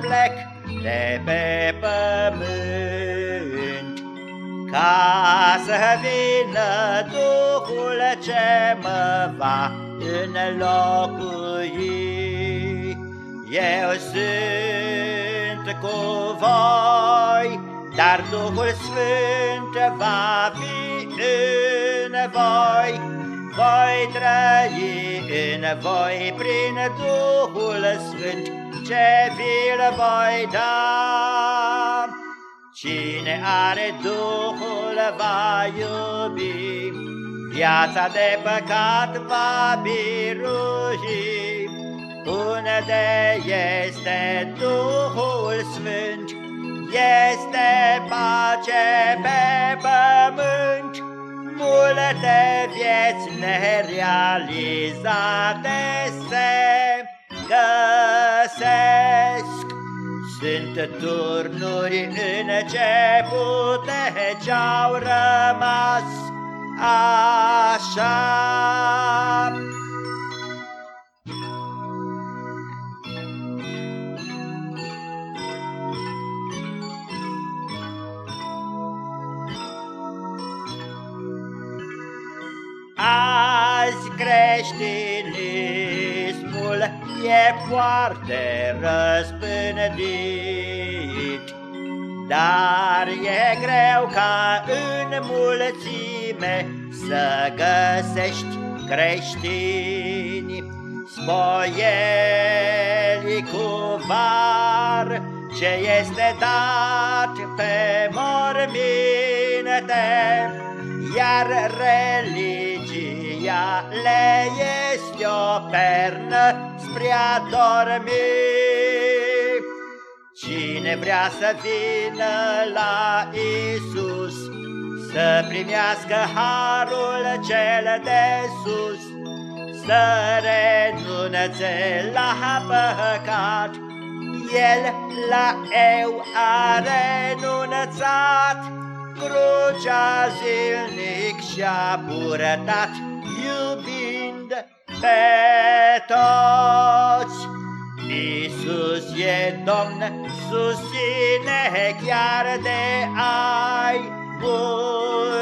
plec de pe pământ, ca să vină Duhul ce mă va înlocui. Eu sunt cu voi, dar Duhul Sfânt va fi în voi. Voi trăi în voi prin Duhul Sfânt ce vi-l voi da. Cine are Duhul va iubi, viața de păcat va birui. Unde este Duhul Sfânt, este pace pe pământ, multe vieți nerealizate se găsesc. Sunt turnuri începute ce-au rămas așa. Azi creștinismul e foarte răspândit, Dar e greu ca în mulțime să găsești creștini. Spoieli cu var ce este dat pe morminte iar religia le este o pernă spre a dormi. Cine vrea să vină la Isus, să primească harul cel de sus, să renunțe la păcat, el la eu a renunțat. Crucea zilnic și-a purătat, iubind pe toți. Iisus e Domn, susține chiar de ai muri.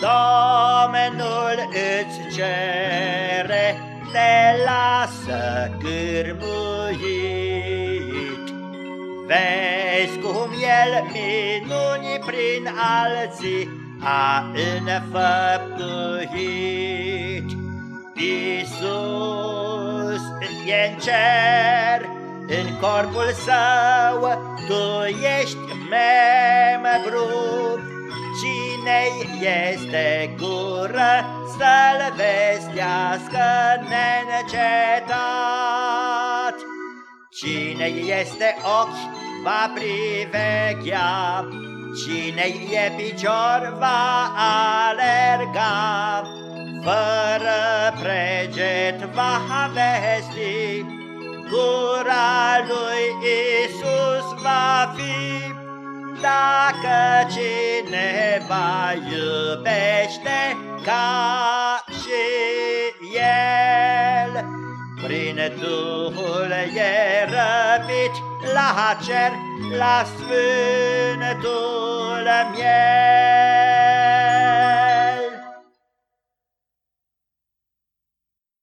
Domnul îți cere, te lasă cârmuit. Vezi cum el minuni prin alții a înfăptuit. Iisus e în cer, în corpul său, tu ești membru, cine este gură să-l vestească neîncetat. Cine este ochi va priveghea, cine e picior va alerga, fără preget va vesti, gura lui Isus va fi dacă cineva iubește ca și el, prin Duhul e răpit la cer, la sfântul miel.